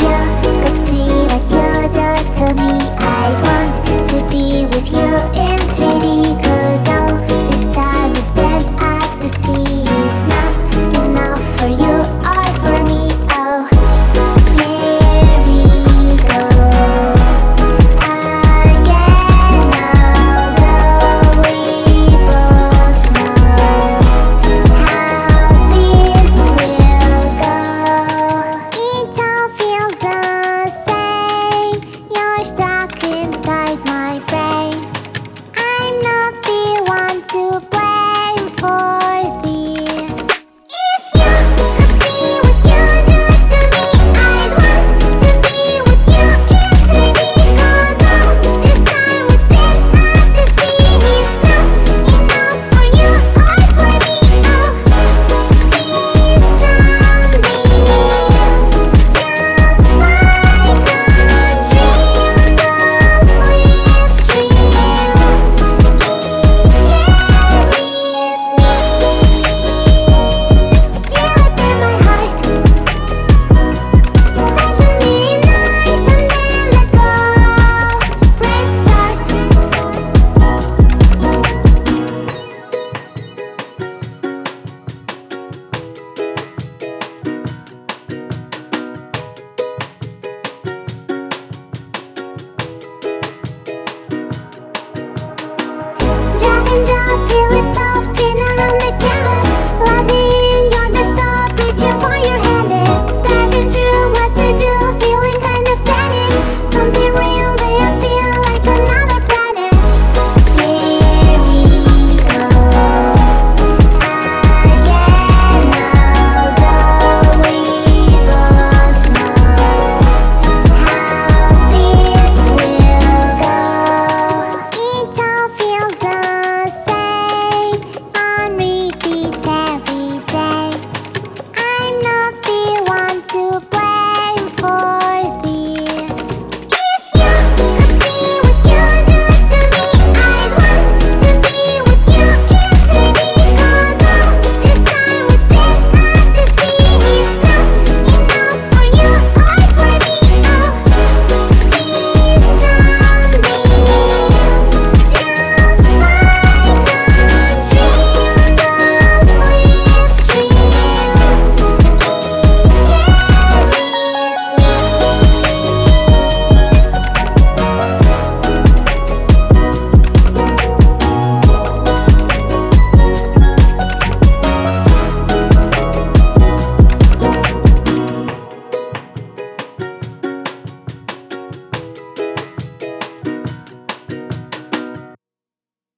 love you Could see what you do to me дождя.